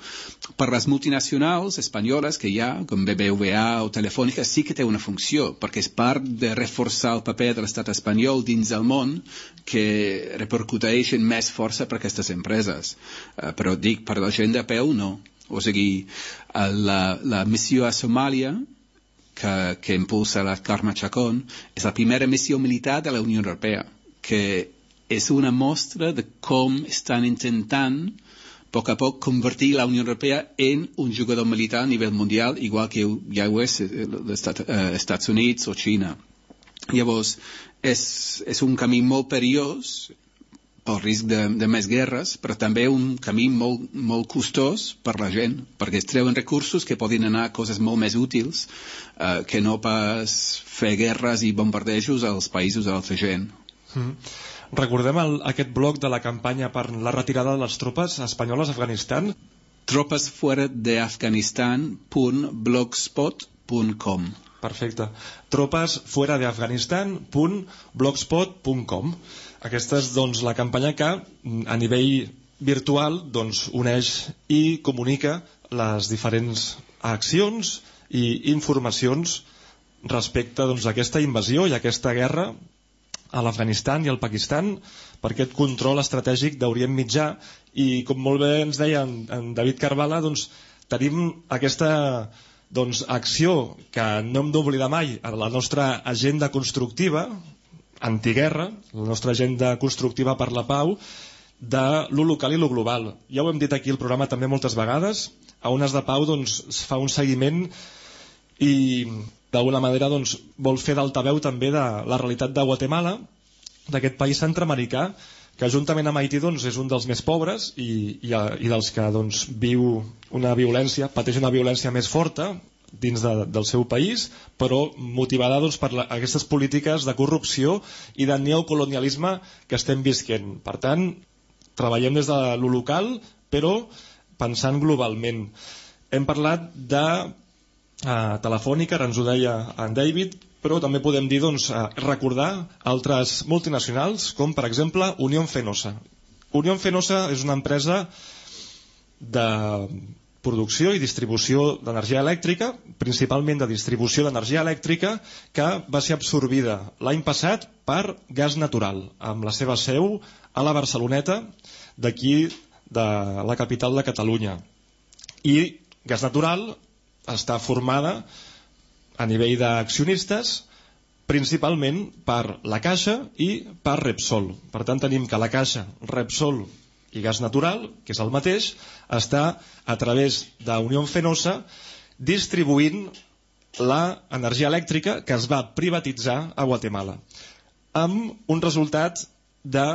Per les multinacionals espanyoles que hi ha, com BBVA o Telefònica, sí que té una funció, perquè és part de reforçar el paper de l'estat espanyol dins del món que repercuteixen més força per aquestes empreses. Uh, però dic, per la gent de peu, no. O sigui, la, la missió a Somàlia, que, que impulsa la Carme Chacón, és la primera missió militar de la Unió Europea, que és una mostra de com estan intentant poc a poc convertir la Unió Europea en un jugador militar a nivell mundial, igual que és eh, els eh, Estats Units o Xina. Llavors, és, és un camí molt perillós pel risc de, de més guerres, però també un camí molt, molt costós per la gent, perquè es treuen recursos que poden anar a coses molt més útils eh, que no pas fer guerres i bombardejos als països de l'altra gent. Mm. Recordem el, aquest bloc de la campanya per la retirada de les tropes espanyoles a Afganistan. Tropes fuera de Afganistan.blogspot.com Perfecte. Tropes fuera de Afganistan.blogspot.com Aquesta és doncs, la campanya que a nivell virtual doncs, uneix i comunica les diferents accions i informacions respecte doncs, a aquesta invasió i a aquesta guerra a l'Afganistan i al Pakistan per aquest control estratègic d'Orient Mitjà. I com molt bé ens deia en, en David Carvala doncs, tenim aquesta doncs, acció que no hem d'oblidar mai a la nostra agenda constructiva antiguerra, la nostra agenda constructiva per la pau de lo local i lo global. Ja ho hem dit aquí al programa també moltes vegades, a Ones de Pau doncs, es fa un seguiment i d'alguna manera doncs, vol fer d'altaveu també de la realitat de Guatemala, d'aquest país centroamericà, que juntament amb Haití doncs, és un dels més pobres i, i, i dels que doncs, viu una violència, pateix una violència més forta dins de, del seu país, però motivada doncs, per la, aquestes polítiques de corrupció i de neocolonialisme que estem visquent. Per tant, treballem des de lo local, però pensant globalment. Hem parlat de eh, telefònica, ara ens ho deia en David, però també podem dir, doncs, eh, recordar altres multinacionals, com per exemple Unión Fenosa. Unión Fenosa és una empresa de producció i distribució d'energia elèctrica, principalment de distribució d'energia elèctrica, que va ser absorbida l'any passat per gas natural, amb la seva seu a la Barceloneta, d'aquí de la capital de Catalunya. I gas natural està formada a nivell d'accionistes principalment per la Caixa i per Repsol. Per tant, tenim que la Caixa, Repsol i Gas Natural, que és el mateix, està a través d'Unió Fenosa distribuint l'energia elèctrica que es va privatitzar a Guatemala amb un resultat de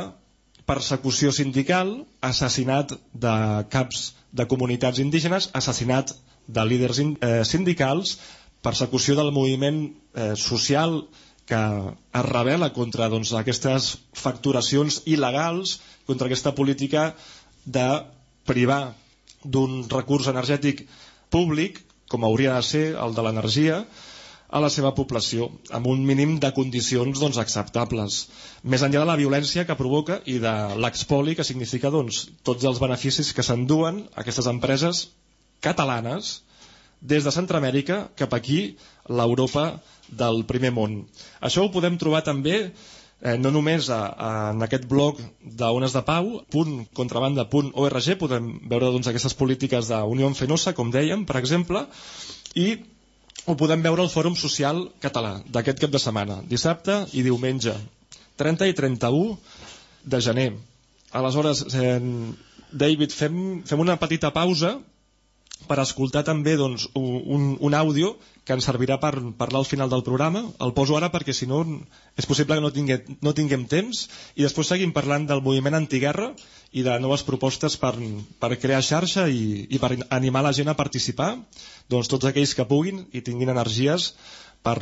persecució sindical, assassinat de caps de comunitats indígenes, assassinat de líders eh, sindicals, persecució del moviment eh, social que es revela contra doncs, aquestes facturacions il·legals, contra aquesta política de privar d'un recurs energètic públic, com hauria de ser el de l'energia, a la seva població, amb un mínim de condicions doncs, acceptables. Més enllà de la violència que provoca i de l'expoli que significa doncs, tots els beneficis que s'enduen aquestes empreses catalanes des de Centroamèrica cap aquí, l'Europa del primer món. Això ho podem trobar també eh, no només a, a, en aquest blog d'Ones de Pau, contrabanda.org, podem veure doncs, aquestes polítiques d'Unió Fenosa, com dèiem, per exemple, i ho podem veure al Fòrum Social Català d'aquest cap de setmana, dissabte i diumenge, 30 i 31 de gener. Aleshores, eh, David, fem, fem una petita pausa per escoltar també doncs, un, un àudio que ens servirà per parlar al final del programa. El poso ara perquè si no és possible que no tinguem, no tinguem temps i després seguim parlant del moviment antiguerra i de noves propostes per, per crear xarxa i, i per animar la gent a participar, doncs tots aquells que puguin i tinguin energies per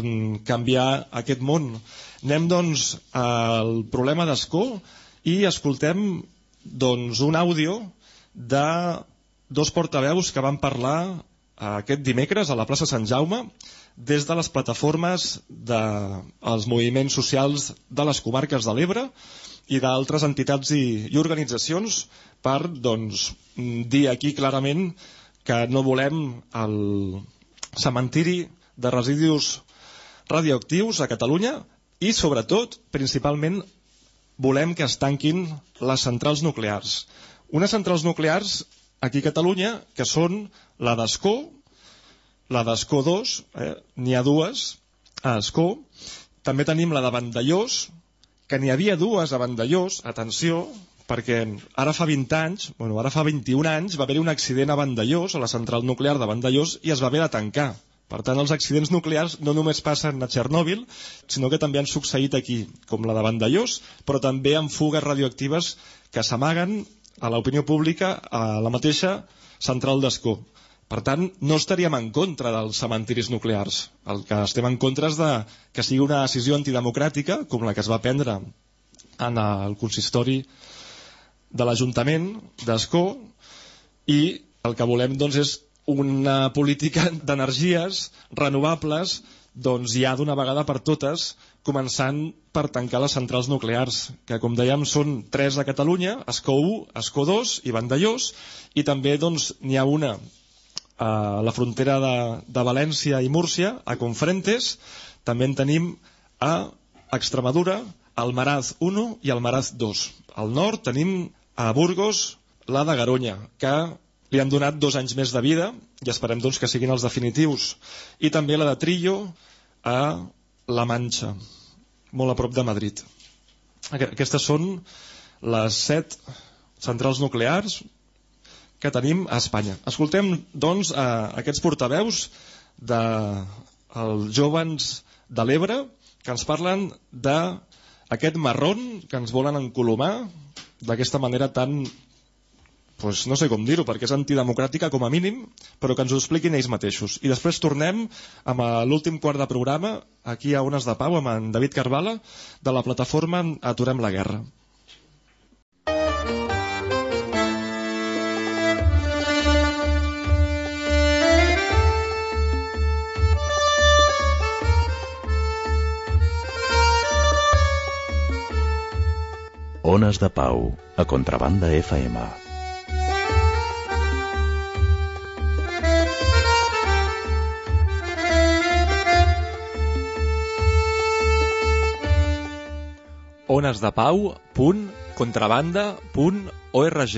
canviar aquest món. Anem doncs al problema d'escó i escoltem doncs, un àudio de dos portaveus que van parlar aquest dimecres a la plaça Sant Jaume des de les plataformes dels de, moviments socials de les comarques de l'Ebre i d'altres entitats i, i organitzacions per doncs, dir aquí clarament que no volem el cementiri de residus radioactius a Catalunya i sobretot, principalment, volem que es tanquin les centrals nuclears. Unes centrals nuclears aquí a Catalunya, que són la d'Escó, la d'Escó 2, eh? n'hi ha dues a Escó, també tenim la de Vandellós, que n'hi havia dues a Vandellós, atenció, perquè ara fa 20 anys, bueno, ara fa 21 anys, va haver-hi un accident a Vandellós, a la central nuclear de Vandellós, i es va haver de tancar. Per tant, els accidents nuclears no només passen a Txernòbil, sinó que també han succeït aquí, com la de Vandellós, però també amb fugues radioactives que s'amaguen a l'opinió pública a la mateixa central d'Escó. Per tant, no estaríem en contra dels cementiris nuclears. El que estem en contra és de que sigui una decisió antidemocràtica, com la que es va prendre en el consistori de l'Ajuntament d'Escó i el que volem doncs, és una política d'energies renovables doncs ja d'una vegada per totes, començant per tancar les centrals nuclears, que com dèiem són tres a Catalunya, Escó 1, Escó 2 i Vandellós, i també doncs n'hi ha una a la frontera de, de València i Múrcia, a Confrentes, també en tenim a Extremadura, al Maraz 1 i al Maraz 2. Al nord tenim a Burgos la de Garonya, que li han donat dos anys més de vida i esperem doncs, que siguin els definitius. I també la de Trillo a La Manxa, molt a prop de Madrid. Aquestes són les set centrals nuclears que tenim a Espanya. Escoltem, doncs, a aquests portaveus dels de jovens de l'Ebre que ens parlen d'aquest marron que ens volen encolomar d'aquesta manera tan pues, no sé com dir-ho, perquè és antidemocràtica com a mínim, però que ens ho expliquin ells mateixos. I després tornem amb l'últim quart de programa, aquí a Ones de Pau, amb en David Carvala, de la plataforma Aturem la Guerra. Ones de Pau, a Contrabanda FM. onesdepau.contrabanda.org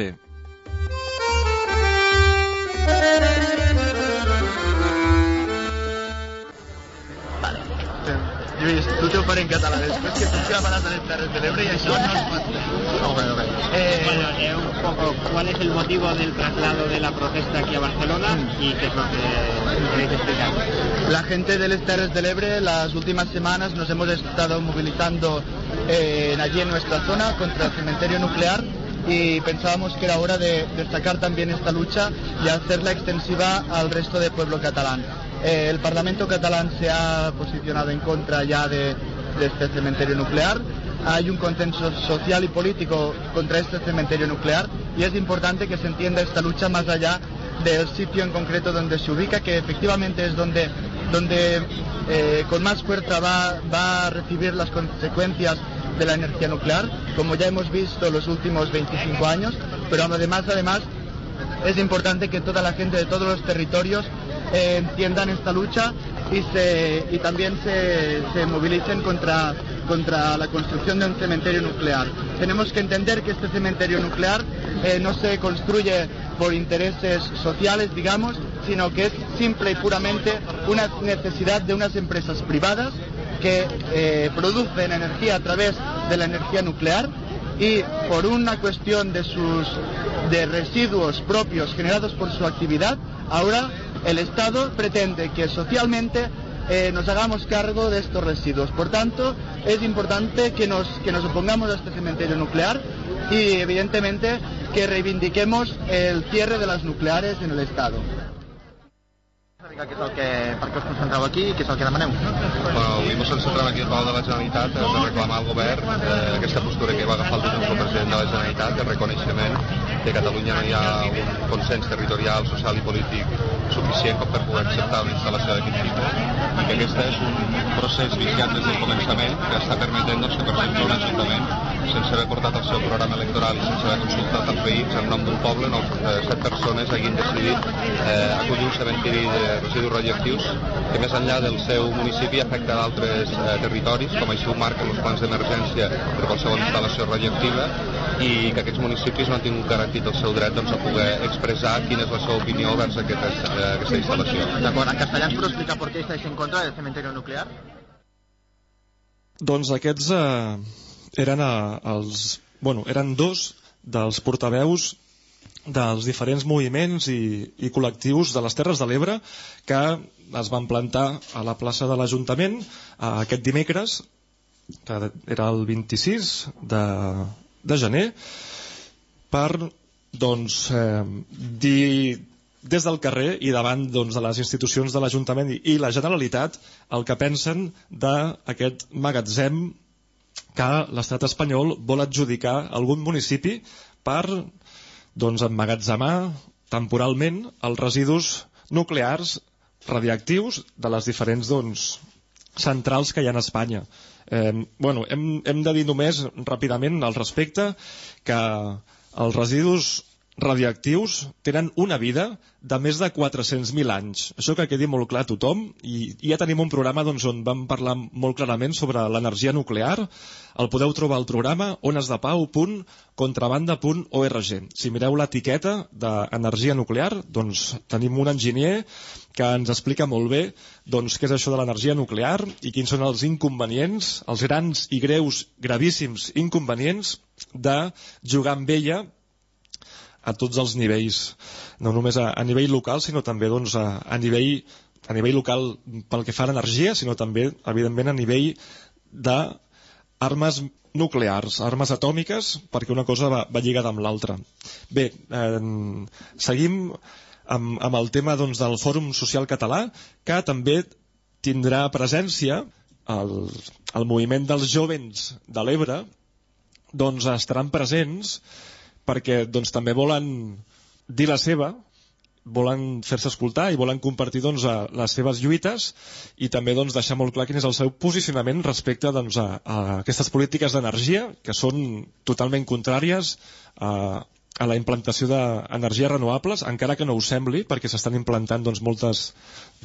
Lluís, tu t'ho faré en català, després que tu llamarás a les Terres de l'Ebre y això no es pot fer. Eh, bueno, eh, un poco, ¿cuál es el motivo del traslado de la protesta aquí a Barcelona y qué es lo que queréis explicar? La gente de las Terres del Ebre, las últimas semanas nos hemos estado movilizando eh, allí en nuestra zona contra el cementerio nuclear y pensábamos que era hora de destacar también esta lucha y hacerla extensiva al resto del pueblo catalán. Eh, el Parlamento catalán se ha posicionado en contra ya de, de este cementerio nuclear. Hay un consenso social y político contra este cementerio nuclear y es importante que se entienda esta lucha más allá del sitio en concreto donde se ubica, que efectivamente es donde, donde eh, con más fuerza va, va, a recibir las consecuencias de la energía nuclear, como ya hemos visto los últimos 25 años, pero además, además es importante que toda la gente de todos los territorios eh, entiendan esta lucha y, se, y también se, se, movilicen contra, contra la construcción de un cementerio nuclear. Tenemos que entender que este cementerio nuclear eh, no se construye por intereses sociales, digamos, sino que es simple y puramente una necesidad de unas empresas privadas que eh, producen energía a través de la energía nuclear y por una cuestión de sus de residuos propios generados por su actividad, ahora el Estado pretende que socialmente eh, nos hagamos cargo de estos residuos. Por tanto, es importante que nos, que nos opongamos a este cementerio nuclear y, evidentemente, que reivindiquemos el cierre de las nucleares en el Estado. Què és el que, per què us concentreu aquí i què és el que demaneu? Bueno, avui ens centrem aquí al Palau de la Generalitat de reclamar al govern eh, aquesta postura que va agafar el dilluns el president de la Generalitat de reconeixement que a Catalunya no hi ha un consens territorial, social i polític suficient com per poder acceptar una instal·lació d'aquest tipus i que aquest és un procés viciat des del començament que està permetent doncs, que, per exemple, un ajuntament sense haver portat el seu programa electoral i sense haver consultat els veïns en nom d'un poble, no, eh, set persones hagin decidit eh, acollir un cementiri de residus radioactius que més enllà del seu municipi afecta d'altres eh, territoris, com així ho marquen els plans d'emergència per qualsevol instal·lació radioactiva i que aquests municipis no han tingut garantit el seu dret doncs, a poder expressar quina és la seva opinió vers aquesta, eh, aquesta instal·lació. D'acord, en castellà ens pot explicar per què estáis en contra del cementerio nuclear? Doncs aquests eh, eren eh, els... Bueno, eren dos dels portaveus dels diferents moviments i, i col·lectius de les Terres de l'Ebre que es van plantar a la plaça de l'Ajuntament aquest dimecres, que era el 26 de, de gener, per doncs, eh, dir des del carrer i davant doncs, de les institucions de l'Ajuntament i, la Generalitat el que pensen d'aquest magatzem que l'estat espanyol vol adjudicar a algun municipi per doncs, emmagatzemar temporalment els residus nuclears radiactius de les diferents doncs, centrals que hi ha a Espanya. Eh, bueno, hem, hem de dir només ràpidament al respecte que els residus radioactius tenen una vida de més de 400.000 anys. Això que quedi molt clar a tothom. I, i ja tenim un programa doncs, on vam parlar molt clarament sobre l'energia nuclear. El podeu trobar al programa onesdepau.contrabanda.org. Si mireu l'etiqueta d'energia nuclear, doncs tenim un enginyer que ens explica molt bé doncs, què és això de l'energia nuclear i quins són els inconvenients, els grans i greus, gravíssims inconvenients de jugar amb ella a tots els nivells, no només a, a nivell local, sinó també doncs, a, a, nivell, a nivell local pel que fa a l'energia, sinó també, evidentment, a nivell d'armes nuclears, armes atòmiques, perquè una cosa va, va lligada amb l'altra. Bé, eh, seguim amb, amb el tema doncs, del Fòrum Social Català, que també tindrà presència el, el moviment dels jovens de l'Ebre, doncs estaran presents perquè doncs, també volen dir la seva, volen fer-se escoltar i volen compartir doncs, les seves lluites i també doncs, deixar molt clar quin és el seu posicionament respecte doncs, a, a aquestes polítiques d'energia que són totalment contràries a, a la implantació d'energies renovables, encara que no ho sembli, perquè s'estan implantant doncs, moltes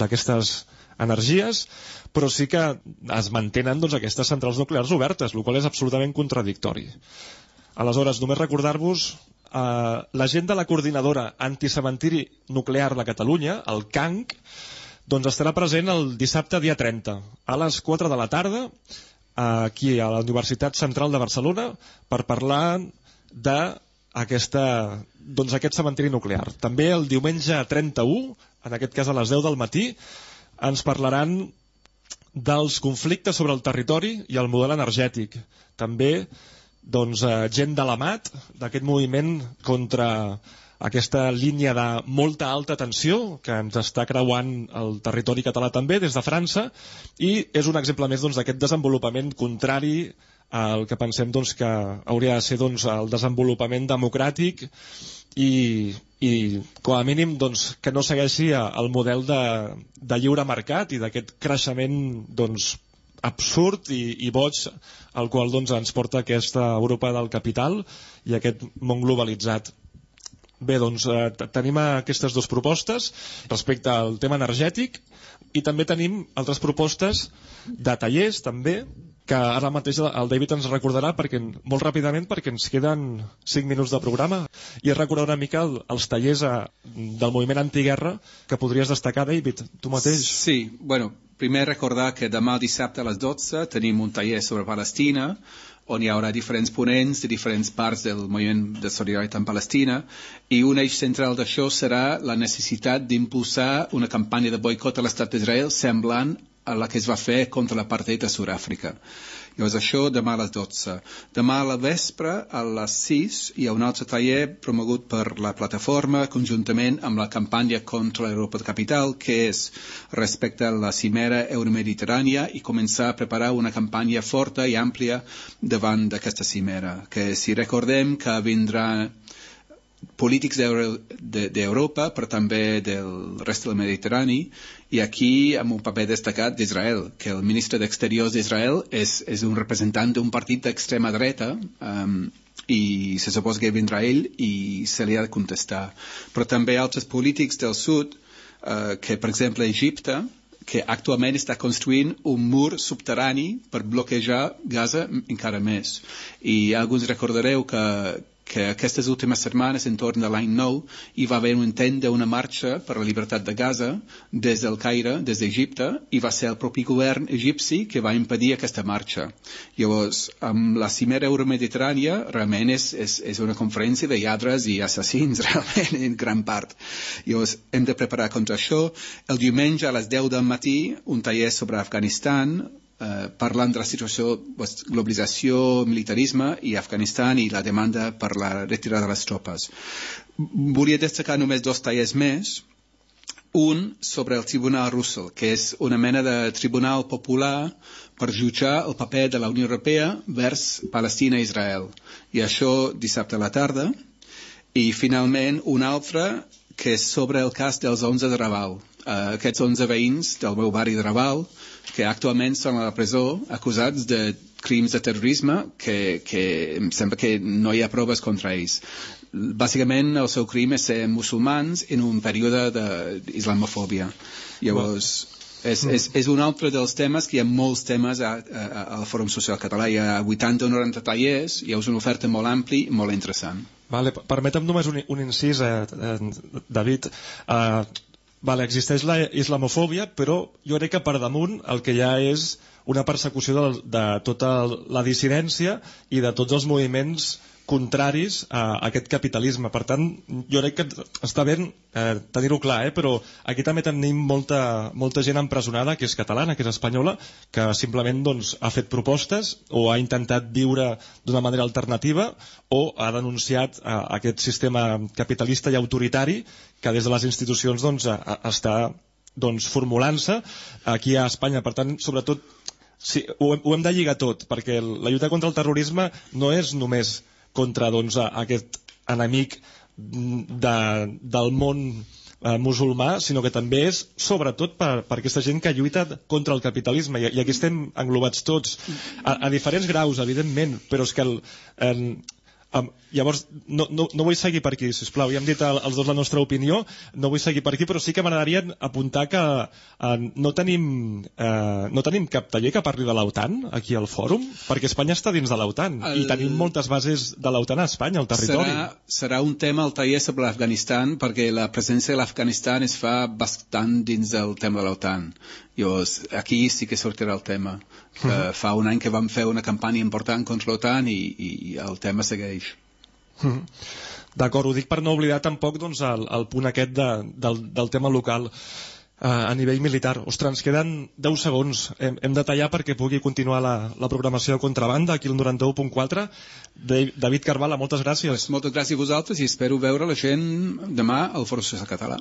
d'aquestes energies, però sí que es mantenen doncs, aquestes centrals nuclears obertes, el qual és absolutament contradictori. Aleshores, només recordar-vos eh, la gent de la coordinadora anticementiri nuclear de Catalunya, el CANC, doncs estarà present el dissabte dia 30 a les 4 de la tarda aquí a la Universitat Central de Barcelona per parlar de aquesta, doncs aquest cementiri nuclear. També el diumenge 31, en aquest cas a les 10 del matí, ens parlaran dels conflictes sobre el territori i el model energètic. També doncs, eh, gent de l'AMAT, d'aquest moviment contra aquesta línia de molta alta tensió que ens està creuant el territori català també des de França i és un exemple més doncs, d'aquest doncs, desenvolupament contrari al que pensem doncs, que hauria de ser doncs, el desenvolupament democràtic i, i com a mínim doncs, que no segueixi el model de, de lliure mercat i d'aquest creixement doncs, absurd i, i boig al qual doncs, ens porta aquesta Europa del capital i aquest món globalitzat. Bé, doncs eh, tenim aquestes dues propostes respecte al tema energètic i també tenim altres propostes de tallers també que ara mateix el David ens recordarà perquè, molt ràpidament perquè ens queden 5 minuts de programa i recordar una mica el, els tallers a, eh, del moviment antiguerra que podries destacar, David, tu mateix. Sí, bueno, primer recordar que demà dissabte a les 12 tenim un taller sobre Palestina on hi haurà diferents ponents de diferents parts del moviment de solidaritat en Palestina i un eix central d'això serà la necessitat d'impulsar una campanya de boicot a l'estat d'Israel semblant la que es va fer contra l'apartheid a Sud-àfrica. Llavors això demà a les 12. Demà a la vespre, a les 6, hi ha un altre taller promogut per la plataforma conjuntament amb la campanya contra l'Europa Capital, que és respecte a la cimera euromediterrània i començar a preparar una campanya forta i àmplia davant d'aquesta cimera, que si recordem que vindrà polítics d'Europa, de, però també del rest del Mediterrani, i aquí amb un paper destacat d'Israel, que el ministre d'Exteriors d'Israel és, és un representant d'un partit d'extrema dreta, um, i se suposa que vindrà ell i se li ha de contestar. Però també altres polítics del sud, uh, que per exemple Egipte, que actualment està construint un mur subterrani per bloquejar Gaza encara més. I alguns recordareu que, que que aquestes últimes setmanes, en torn de l'any nou, hi va haver un intent d'una marxa per la llibertat de Gaza des del Caire, des d'Egipte, i va ser el propi govern egipci que va impedir aquesta marxa. Llavors, amb la cimera euromediterrània, realment és, és, és una conferència de lladres i assassins, realment, en gran part. Llavors, hem de preparar contra això. El diumenge a les 10 del matí, un taller sobre Afganistan, eh, parlant de la situació, pues, globalització, militarisme i Afganistan i la demanda per la retirada de les tropes. Volia destacar només dos tallers més. Un sobre el Tribunal Russell, que és una mena de tribunal popular per jutjar el paper de la Unió Europea vers Palestina i Israel. I això dissabte a la tarda. I finalment un altre que és sobre el cas dels 11 de Raval. Uh, aquests 11 veïns del meu barri de Raval que actualment són a la presó acusats de crims de terrorisme que, que em sembla que no hi ha proves contra ells. Bàsicament el seu crim és ser musulmans en un període d'islamofòbia. Llavors, és, és, és un altre dels temes que hi ha molts temes a, a, al Fòrum Social Català. Hi ha 80 o 90 tallers, hi ha una oferta molt ampli i molt interessant. Vale, permetem només un, un incís, eh, eh, David. Eh, Vale, existeix la islamofòbia, però jo crec que per damunt el que ha és una persecució de, de tota la dissidència i de tots els moviments contraris a aquest capitalisme. Per tant, jo crec que està bé eh, tenir-ho clar, eh, però aquí també tenim molta, molta gent empresonada que és catalana, que és espanyola, que simplement doncs, ha fet propostes o ha intentat viure d'una manera alternativa o ha denunciat eh, aquest sistema capitalista i autoritari que des de les institucions doncs, a, a, està doncs, formulant-se aquí a Espanya. Per tant, sobretot, sí, ho, ho hem de lligar tot, perquè la lluita contra el terrorisme no és només contra doncs, aquest enemic de, del món eh, musulmà, sinó que també és sobretot per, per aquesta gent que lluita contra el capitalisme. I, i aquí estem englobats tots a, a diferents graus, evidentment però és que el, el, Um, llavors, no, no, no vull seguir per aquí, sisplau. Ja hem dit el, els dos la nostra opinió, no vull seguir per aquí, però sí que m'agradaria apuntar que uh, no, tenim, uh, no tenim cap taller que parli de l'OTAN aquí al fòrum, perquè Espanya està dins de l'OTAN el... i tenim moltes bases de l'OTAN a Espanya, al territori. Serà, serà un tema el taller sobre l'Afganistan, perquè la presència de l'Afganistan es fa bastant dins del tema de l'OTAN. Llavors, aquí sí que sortirà el tema. Uh -huh. uh, fa un any que vam fer una campanya important contra l'OTAN i, i el tema segueix. Uh -huh. D'acord, ho dic per no oblidar tampoc doncs, el, el punt aquest de, del, del tema local uh, a nivell militar. Ostres, ens queden 10 segons. Hem, hem de tallar perquè pugui continuar la, la programació de contrabanda aquí al 91.4. David Carvala, moltes gràcies. Pues moltes gràcies a vosaltres i espero veure la gent demà al Foro Social Català.